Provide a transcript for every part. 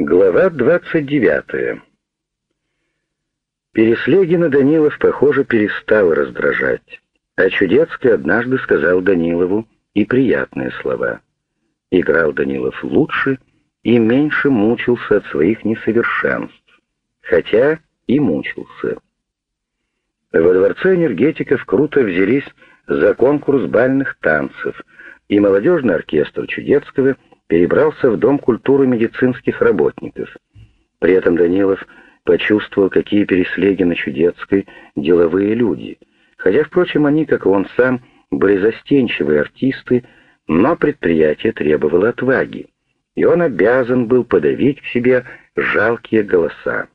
Глава 29. Переслегина Данилов, похоже, перестал раздражать, а Чудецкий однажды сказал Данилову и приятные слова. Играл Данилов лучше и меньше мучился от своих несовершенств, хотя и мучился. Во Дворце энергетиков круто взялись за конкурс бальных танцев, и молодежный оркестр Чудецкого — перебрался в Дом культуры медицинских работников. При этом Данилов почувствовал, какие переслеги на Чудецкой деловые люди, хотя, впрочем, они, как он сам, были застенчивые артисты, но предприятие требовало отваги, и он обязан был подавить к себе жалкие голоса.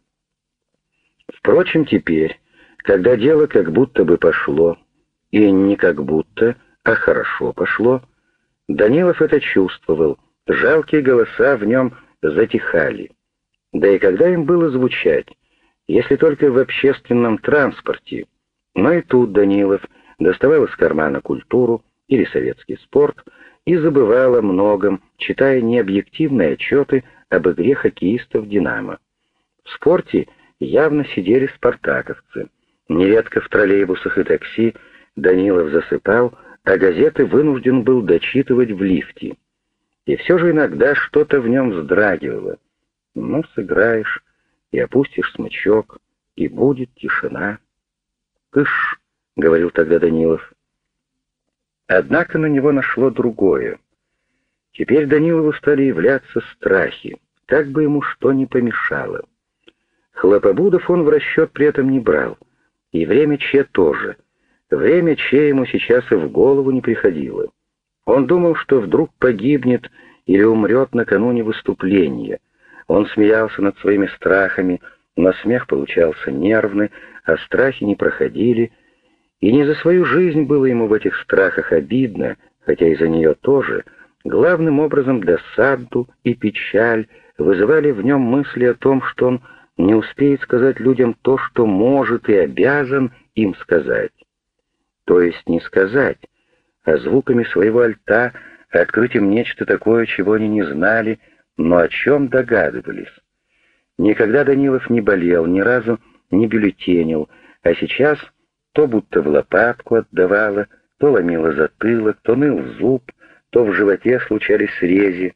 Впрочем, теперь, когда дело как будто бы пошло, и не как будто, а хорошо пошло, Данилов это чувствовал — Жалкие голоса в нем затихали. Да и когда им было звучать, если только в общественном транспорте. Но и тут Данилов доставал из кармана культуру или советский спорт и забывал о многом, читая необъективные отчеты об игре хоккеистов «Динамо». В спорте явно сидели спартаковцы. Нередко в троллейбусах и такси Данилов засыпал, а газеты вынужден был дочитывать в лифте и все же иногда что-то в нем вздрагивало. Ну, сыграешь и опустишь смычок, и будет тишина. «Кыш!» — говорил тогда Данилов. Однако на него нашло другое. Теперь Данилову стали являться страхи, как бы ему что ни помешало. Хлопобудов он в расчет при этом не брал, и время Че тоже. Время Че ему сейчас и в голову не приходило. Он думал, что вдруг погибнет или умрет накануне выступления. Он смеялся над своими страхами, но смех получался нервный, а страхи не проходили, и не за свою жизнь было ему в этих страхах обидно, хотя и за нее тоже, главным образом досаду и печаль вызывали в нем мысли о том, что он не успеет сказать людям то, что может и обязан им сказать. То есть не сказать, звуками своего альта открыть им нечто такое, чего они не знали, но о чем догадывались. Никогда Данилов не болел, ни разу не бюллетенил, а сейчас то будто в лопатку отдавало, то ломило затылок, то ныл зуб, то в животе случались срези.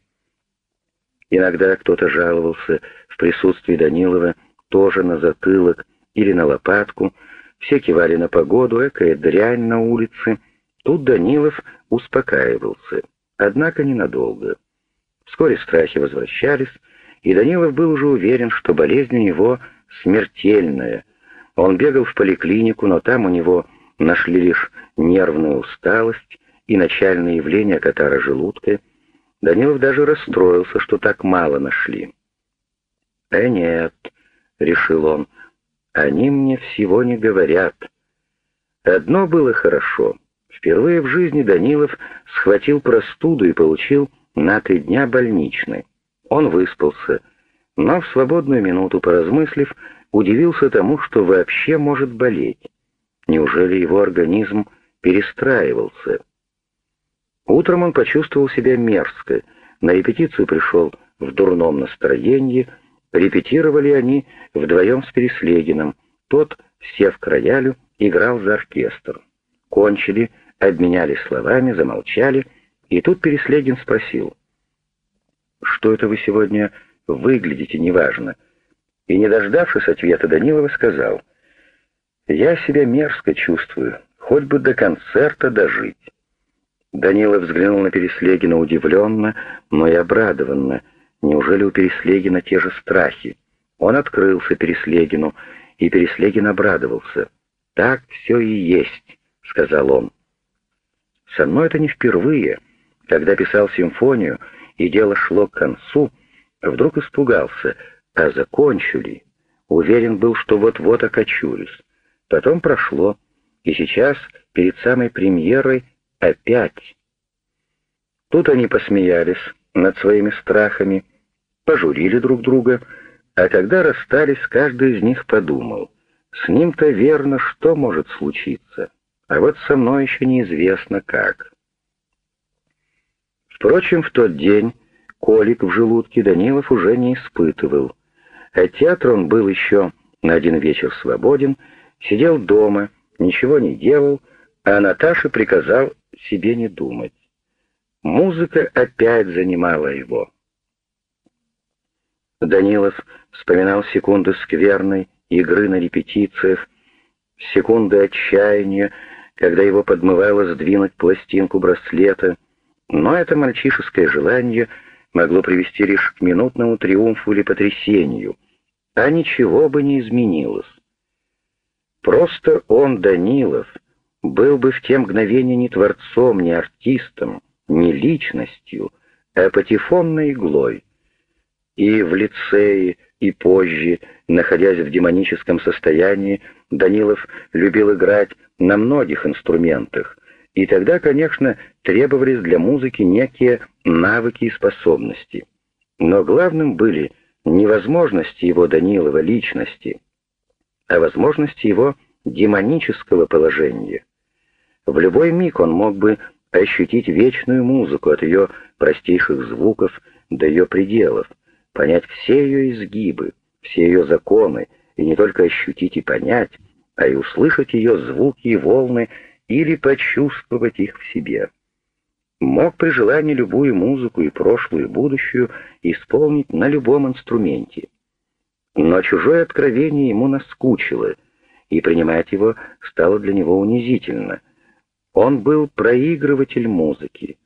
Иногда кто-то жаловался в присутствии Данилова тоже на затылок или на лопатку, все кивали на погоду, экая дрянь на улице — Тут Данилов успокаивался, однако ненадолго. Вскоре страхи возвращались, и Данилов был уже уверен, что болезнь у него смертельная. Он бегал в поликлинику, но там у него нашли лишь нервную усталость и начальное явление катара желудка. Данилов даже расстроился, что так мало нашли. «Э, нет», — решил он, — «они мне всего не говорят». Одно было хорошо — Впервые в жизни Данилов схватил простуду и получил на три дня больничный. Он выспался, но в свободную минуту, поразмыслив, удивился тому, что вообще может болеть. Неужели его организм перестраивался? Утром он почувствовал себя мерзко, на репетицию пришел в дурном настроении, репетировали они вдвоем с Переслегиным, тот, сев к роялю, играл за оркестр. Кончили, обменялись словами, замолчали, и тут Переслегин спросил, «Что это вы сегодня выглядите неважно?» И, не дождавшись ответа, Данилова сказал, «Я себя мерзко чувствую, хоть бы до концерта дожить». Данилов взглянул на Переслегина удивленно, но и обрадованно. Неужели у Переслегина те же страхи? Он открылся Переслегину, и Переслегин обрадовался. «Так все и есть», — сказал он. Со мной это не впервые. Когда писал симфонию, и дело шло к концу, вдруг испугался, а закончу ли? Уверен был, что вот-вот окочурюсь. Потом прошло, и сейчас, перед самой премьерой, опять. Тут они посмеялись над своими страхами, пожурили друг друга, а когда расстались, каждый из них подумал, с ним-то верно, что может случиться а вот со мной еще неизвестно как. Впрочем, в тот день колик в желудке Данилов уже не испытывал. От театра он был еще на один вечер свободен, сидел дома, ничего не делал, а Наташе приказал себе не думать. Музыка опять занимала его. Данилов вспоминал секунды скверной игры на репетициях, секунды отчаяния, когда его подмывало сдвинуть пластинку браслета, но это мальчишеское желание могло привести лишь к минутному триумфу или потрясению, а ничего бы не изменилось. Просто он, Данилов, был бы в те мгновения не творцом, не артистом, не личностью, а патефонной иглой. И в лицее, и позже, находясь в демоническом состоянии, Данилов любил играть на многих инструментах, и тогда, конечно, требовались для музыки некие навыки и способности. Но главным были не возможности его Данилова личности, а возможности его демонического положения. В любой миг он мог бы ощутить вечную музыку от ее простейших звуков до ее пределов, понять все ее изгибы, все ее законы, и не только ощутить и понять, а и услышать ее звуки и волны или почувствовать их в себе. Мог при желании любую музыку и прошлую, и будущую исполнить на любом инструменте. Но чужое откровение ему наскучило, и принимать его стало для него унизительно. Он был проигрыватель музыки,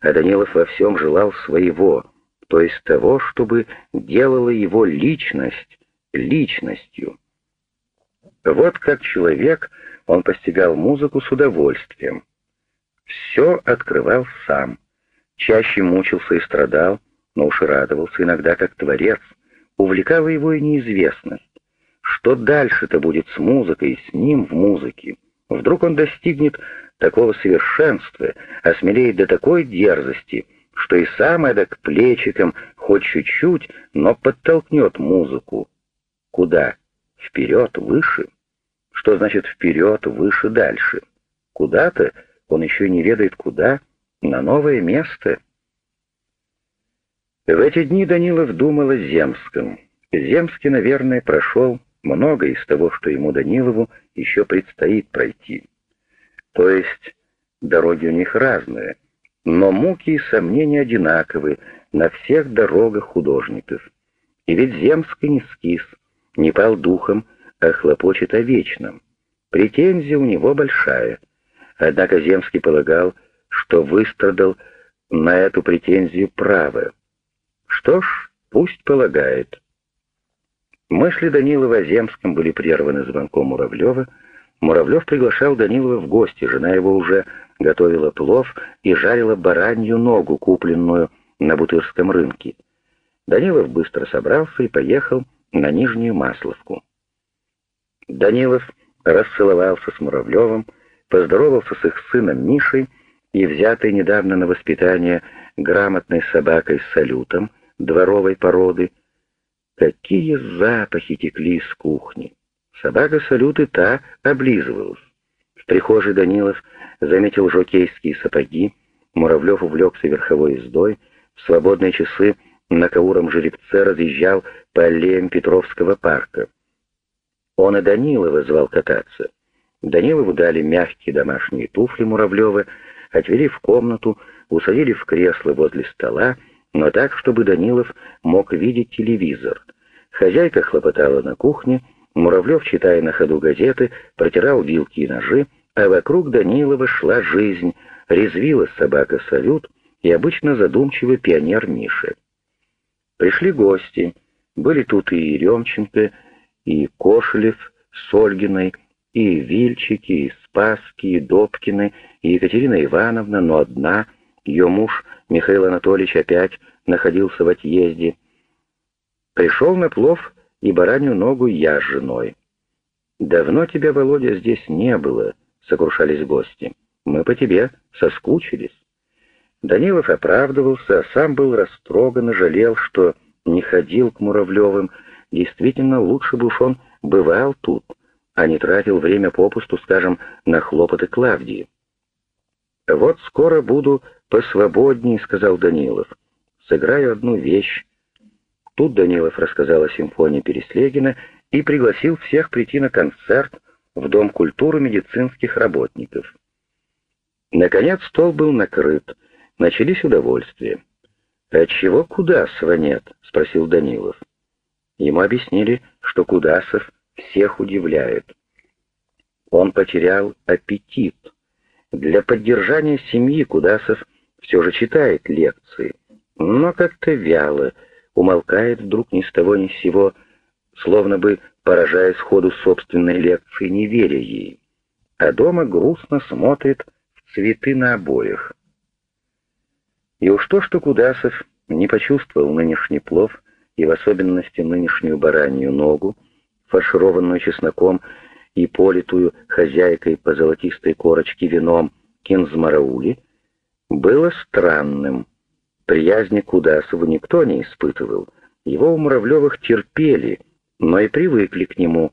а Данилов во всем желал своего, то есть того, чтобы делала его личность личностью. Вот как человек он постигал музыку с удовольствием. Все открывал сам. Чаще мучился и страдал, но уж и радовался иногда как творец. Увлекала его и неизвестность. Что дальше-то будет с музыкой с ним в музыке? Вдруг он достигнет такого совершенства, осмелеет до такой дерзости, что и сам эдак плечиком, хоть чуть-чуть, но подтолкнет музыку. Куда? Вперед, выше? Что значит вперед, выше, дальше? Куда-то, он еще не ведает куда, на новое место. В эти дни Данилов думал о Земском. Земский, наверное, прошел много из того, что ему, Данилову, еще предстоит пройти. То есть дороги у них разные, но муки и сомнения одинаковы на всех дорогах художников. И ведь Земский не скис, не пал духом, а хлопочет о вечном. Претензия у него большая. Однако Земский полагал, что выстрадал на эту претензию право. Что ж, пусть полагает. Мысли Данилова о Земском были прерваны звонком Муравлева. Муравлев приглашал Данилова в гости, жена его уже готовила плов и жарила баранью ногу, купленную на Бутырском рынке. Данилов быстро собрался и поехал на Нижнюю Масловку. Данилов расцеловался с Муравлевым, поздоровался с их сыном Мишей и взятой недавно на воспитание грамотной собакой с салютом дворовой породы. Какие запахи текли из кухни! Собака салют и та облизывалась. В прихожей Данилов заметил жокейские сапоги, Муравлев увлекся верховой ездой, в свободные часы на кауром жеребце разъезжал по аллеям Петровского парка. Он и Данилова звал кататься. Данилову дали мягкие домашние туфли Муравлева, отвели в комнату, усадили в кресло возле стола, но так, чтобы Данилов мог видеть телевизор. Хозяйка хлопотала на кухне, Муравлев, читая на ходу газеты, протирал вилки и ножи, а вокруг Данилова шла жизнь, резвилась собака Салют и обычно задумчивый пионер Миша. Пришли гости, были тут и Еремченко, и Кошелев с Ольгиной, и Вильчики, и Спаски, и Добкины, и Екатерина Ивановна, но одна, ее муж Михаил Анатольевич опять находился в отъезде. Пришел на плов и баранью ногу я с женой. «Давно тебя, Володя, здесь не было», — сокрушались гости. «Мы по тебе соскучились». Данилов оправдывался, а сам был растроган и жалел, что не ходил к Муравлевым, Действительно, лучше бы уж он бывал тут, а не тратил время попусту, скажем, на хлопоты Клавдии. «Вот скоро буду посвободнее», — сказал Данилов. сыграю одну вещь». Тут Данилов рассказал о симфонии Переслегина и пригласил всех прийти на концерт в Дом культуры медицинских работников. Наконец стол был накрыт, начались удовольствия. «Отчего Кудасова нет?» — спросил Данилов. Ему объяснили, что Кудасов всех удивляет. Он потерял аппетит. Для поддержания семьи Кудасов все же читает лекции, но как-то вяло, умолкает вдруг ни с того ни с сего, словно бы поражая сходу собственной лекции, не веря ей. А дома грустно смотрит в цветы на обоях. И уж то, что Кудасов не почувствовал нынешний плов, и в особенности нынешнюю баранью ногу, фаршированную чесноком и политую хозяйкой по золотистой корочке вином кинзмараули, было странным. Приязни к никто не испытывал. Его у Муравлевых терпели, но и привыкли к нему.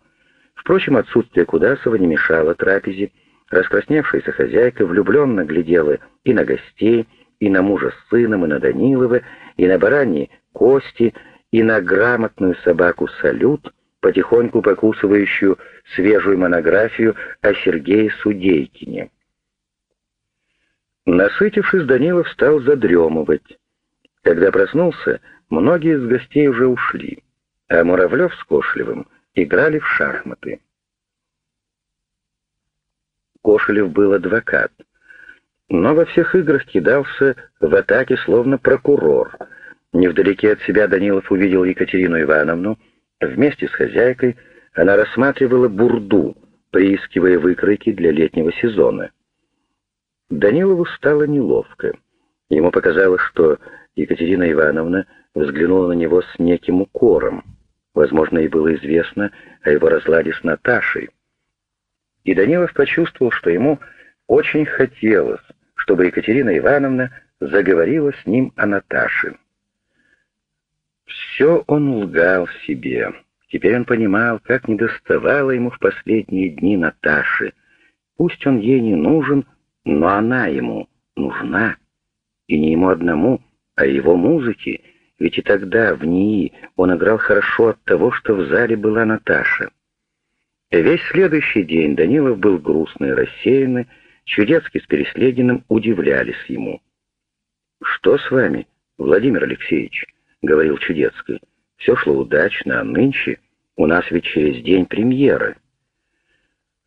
Впрочем, отсутствие Кудасова не мешало трапезе. Раскрасневшаяся хозяйка влюбленно глядела и на гостей, и на мужа с сыном, и на Данилова, и на бараньи кости, и на грамотную собаку «Салют», потихоньку покусывающую свежую монографию о Сергее Судейкине. Насытившись, Данилов стал задремывать. Когда проснулся, многие из гостей уже ушли, а Муравлев с Кошелевым играли в шахматы. Кошелев был адвокат — но во всех играх кидался в атаке словно прокурор. Невдалеке от себя Данилов увидел Екатерину Ивановну. Вместе с хозяйкой она рассматривала бурду, приискивая выкройки для летнего сезона. Данилову стало неловко. Ему показалось, что Екатерина Ивановна взглянула на него с неким укором. Возможно, ей было известно о его разладе с Наташей. И Данилов почувствовал, что ему очень хотелось, чтобы Екатерина Ивановна заговорила с ним о Наташе. Все он лгал себе. Теперь он понимал, как недоставало ему в последние дни Наташи. Пусть он ей не нужен, но она ему нужна. И не ему одному, а его музыке, ведь и тогда, в НИИ, он играл хорошо от того, что в зале была Наташа. Весь следующий день Данилов был грустный и рассеянный, Чудецкий с Переслегиным удивлялись ему. «Что с вами, Владимир Алексеевич?» — говорил Чудецкий. «Все шло удачно, а нынче у нас ведь через день премьеры».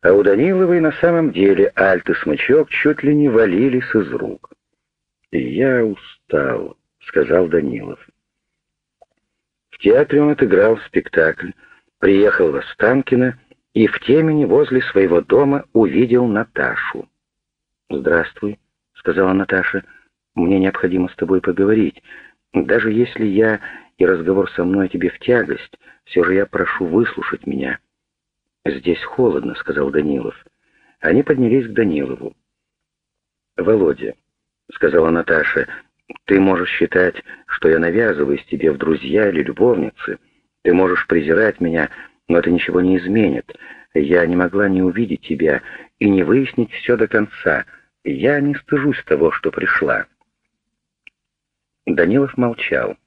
А у Даниловой на самом деле альт и смычок чуть ли не валились из рук. «Я устал», — сказал Данилов. В театре он отыграл спектакль, приехал в Останкино и в темени возле своего дома увидел Наташу. «Здравствуй», — сказала Наташа. «Мне необходимо с тобой поговорить. Даже если я и разговор со мной тебе в тягость, все же я прошу выслушать меня». «Здесь холодно», — сказал Данилов. Они поднялись к Данилову. «Володя», — сказала Наташа, — «ты можешь считать, что я навязываюсь тебе в друзья или любовницы. Ты можешь презирать меня, но это ничего не изменит. Я не могла не увидеть тебя и не выяснить все до конца. Я не стыжусь того, что пришла». Данилов молчал.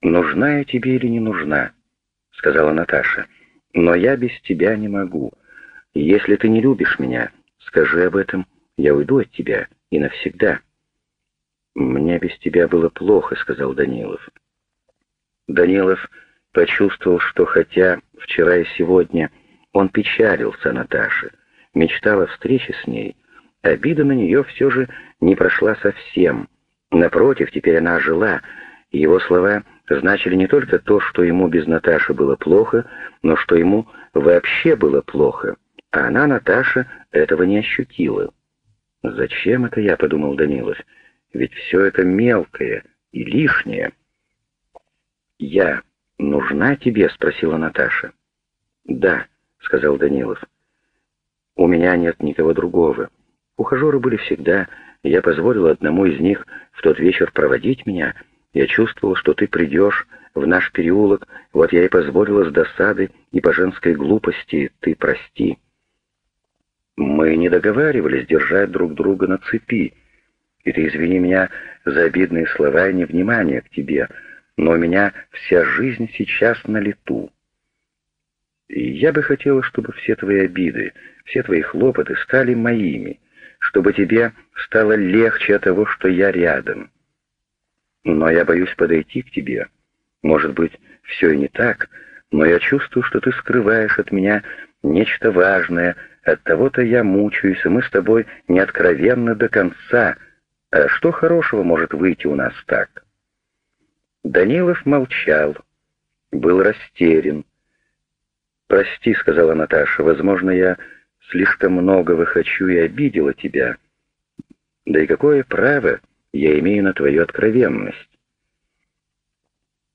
«Нужна я тебе или не нужна?» — сказала Наташа. «Но я без тебя не могу. Если ты не любишь меня, скажи об этом, я уйду от тебя и навсегда». «Мне без тебя было плохо», — сказал Данилов. Данилов почувствовал, что хотя вчера и сегодня он печалился о Наташе, мечтал о встрече с ней, Обида на нее все же не прошла совсем. Напротив, теперь она жила. Его слова значили не только то, что ему без Наташи было плохо, но что ему вообще было плохо. А она, Наташа, этого не ощутила. «Зачем это я?» — подумал Данилов. «Ведь все это мелкое и лишнее». «Я нужна тебе?» — спросила Наташа. «Да», — сказал Данилов. «У меня нет никого другого. Ухажеры были всегда. Я позволил одному из них в тот вечер проводить меня. Я чувствовал, что ты придешь в наш переулок. Вот я и позволила с досады и по женской глупости. Ты прости. Мы не договаривались держать друг друга на цепи. и ты извини меня за обидные слова и невнимание к тебе, но у меня вся жизнь сейчас на лету. И я бы хотела, чтобы все твои обиды, все твои хлопоты стали моими, чтобы тебе стало легче от того, что я рядом. Но я боюсь подойти к тебе. Может быть, все и не так, но я чувствую, что ты скрываешь от меня нечто важное, от того-то я мучаюсь, и мы с тобой не откровенны до конца, а что хорошего может выйти у нас так? Данилов молчал, был растерян. «Прости», — сказала Наташа, — «возможно, я слишком многого хочу и обидела тебя. Да и какое право я имею на твою откровенность?»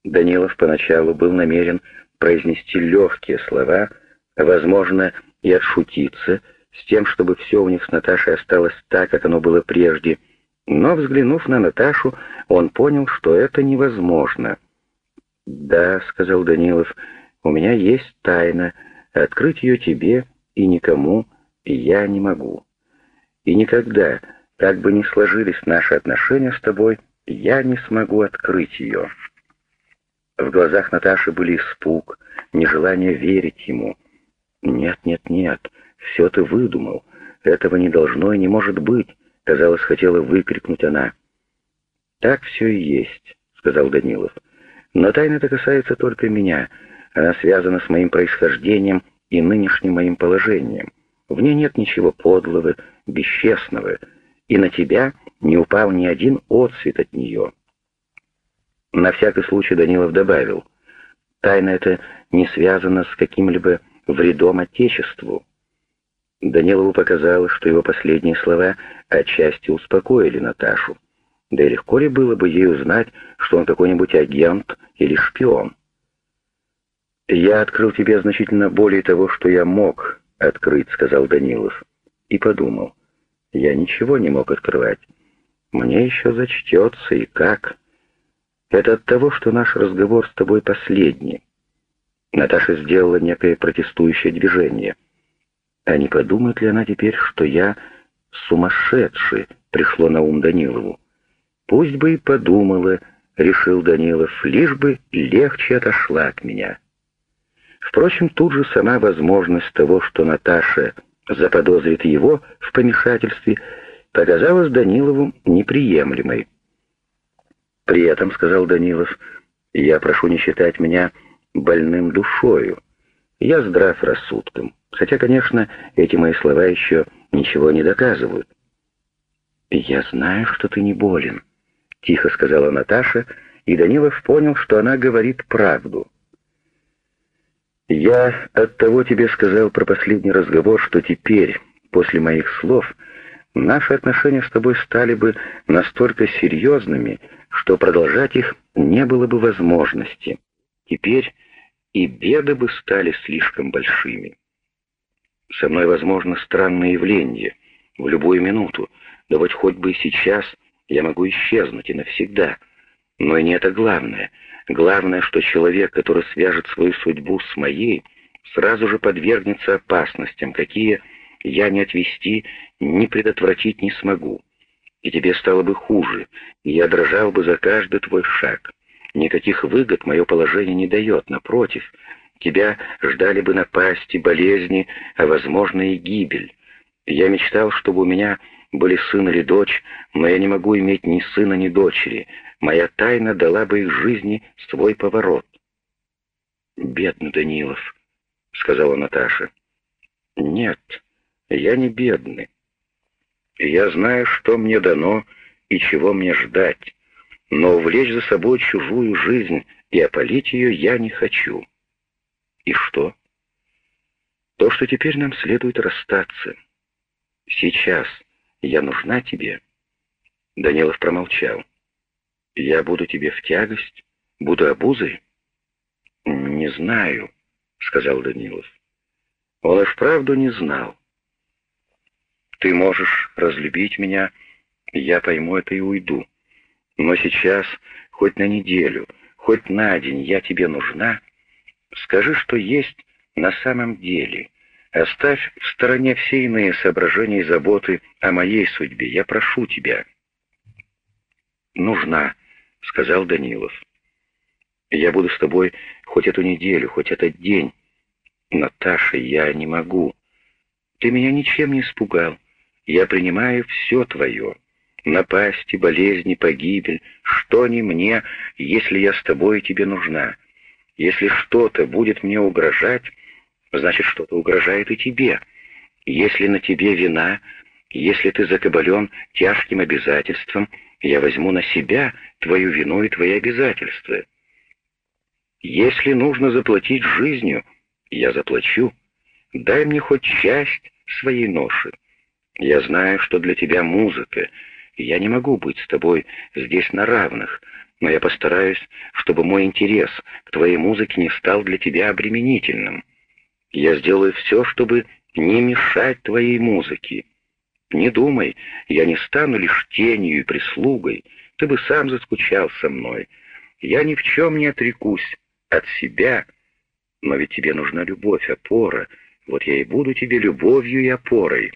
Данилов поначалу был намерен произнести легкие слова, возможно, и отшутиться, с тем, чтобы все у них с Наташей осталось так, как оно было прежде — но, взглянув на Наташу, он понял, что это невозможно. «Да», — сказал Данилов, — «у меня есть тайна. Открыть ее тебе и никому я не могу. И никогда, как бы ни сложились наши отношения с тобой, я не смогу открыть ее». В глазах Наташи были испуг, нежелание верить ему. «Нет, нет, нет, все ты выдумал. Этого не должно и не может быть. Казалось, хотела выкрикнуть она. «Так все и есть», — сказал Данилов. «Но тайна это касается только меня. Она связана с моим происхождением и нынешним моим положением. В ней нет ничего подлого, бесчестного, и на тебя не упал ни один отсвет от нее». На всякий случай Данилов добавил, «Тайна эта не связана с каким-либо вредом Отечеству». Данилову показалось, что его последние слова отчасти успокоили Наташу. Да и легко ли было бы ей узнать, что он какой-нибудь агент или шпион? «Я открыл тебе значительно более того, что я мог открыть», — сказал Данилов. И подумал. «Я ничего не мог открывать. Мне еще зачтется, и как?» «Это от того, что наш разговор с тобой последний». Наташа сделала некое протестующее движение — а не подумает ли она теперь, что я сумасшедший, пришло на ум Данилову. Пусть бы и подумала, решил Данилов, лишь бы легче отошла от меня. Впрочем, тут же сама возможность того, что Наташа заподозрит его в помешательстве, показалась Данилову неприемлемой. «При этом, — сказал Данилов, — я прошу не считать меня больным душою. Я здрав рассудком. Хотя, конечно, эти мои слова еще ничего не доказывают. «Я знаю, что ты не болен», — тихо сказала Наташа, и Данилов понял, что она говорит правду. «Я оттого тебе сказал про последний разговор, что теперь, после моих слов, наши отношения с тобой стали бы настолько серьезными, что продолжать их не было бы возможности. Теперь и беды бы стали слишком большими». Со мной возможно странное явление. В любую минуту, да вот хоть бы и сейчас, я могу исчезнуть и навсегда. Но и не это главное. Главное, что человек, который свяжет свою судьбу с моей, сразу же подвергнется опасностям, какие я ни отвести, ни предотвратить не смогу. И тебе стало бы хуже, и я дрожал бы за каждый твой шаг. Никаких выгод мое положение не дает, напротив, Тебя ждали бы напасти, болезни, а, возможно, и гибель. Я мечтал, чтобы у меня были сын или дочь, но я не могу иметь ни сына, ни дочери. Моя тайна дала бы их жизни свой поворот. «Бедный Данилов», — сказала Наташа. «Нет, я не бедный. Я знаю, что мне дано и чего мне ждать, но увлечь за собой чужую жизнь и опалить ее я не хочу». И что? То, что теперь нам следует расстаться. Сейчас я нужна тебе. Данилов промолчал. Я буду тебе в тягость, буду обузой? Не знаю, сказал Данилов. Он и вправду не знал. Ты можешь разлюбить меня, я пойму это и уйду. Но сейчас, хоть на неделю, хоть на день я тебе нужна, Скажи, что есть на самом деле. Оставь в стороне все иные соображения и заботы о моей судьбе. Я прошу тебя». нужна», — сказал Данилов. «Я буду с тобой хоть эту неделю, хоть этот день. Наташа, я не могу. Ты меня ничем не испугал. Я принимаю все твое. Напасти, болезни, погибель. Что не мне, если я с тобой и тебе нужна? Если что-то будет мне угрожать, значит, что-то угрожает и тебе. Если на тебе вина, если ты закабален тяжким обязательством, я возьму на себя твою вину и твои обязательства. Если нужно заплатить жизнью, я заплачу. Дай мне хоть часть своей ноши. Я знаю, что для тебя музыка, я не могу быть с тобой здесь на равных, но я постараюсь, чтобы мой интерес к твоей музыке не стал для тебя обременительным. Я сделаю все, чтобы не мешать твоей музыке. Не думай, я не стану лишь тенью и прислугой, ты бы сам заскучал со мной. Я ни в чем не отрекусь от себя, но ведь тебе нужна любовь, опора, вот я и буду тебе любовью и опорой.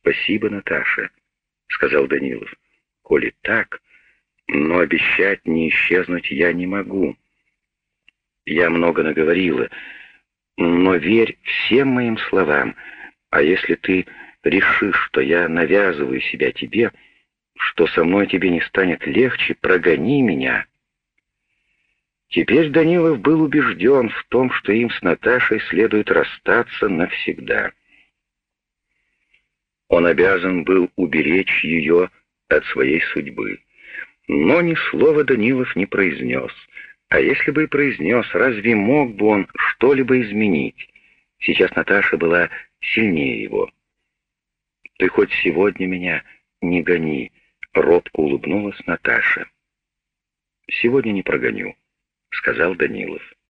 «Спасибо, Наташа», — сказал Данилов. «Коли так, но обещать не исчезнуть я не могу. Я много наговорила, но верь всем моим словам, а если ты решишь, что я навязываю себя тебе, что со мной тебе не станет легче, прогони меня». Теперь Данилов был убежден в том, что им с Наташей следует расстаться навсегда. Он обязан был уберечь ее от своей судьбы. Но ни слова Данилов не произнес. А если бы и произнес, разве мог бы он что-либо изменить? Сейчас Наташа была сильнее его. «Ты хоть сегодня меня не гони», — робко улыбнулась Наташа. «Сегодня не прогоню», — сказал Данилов.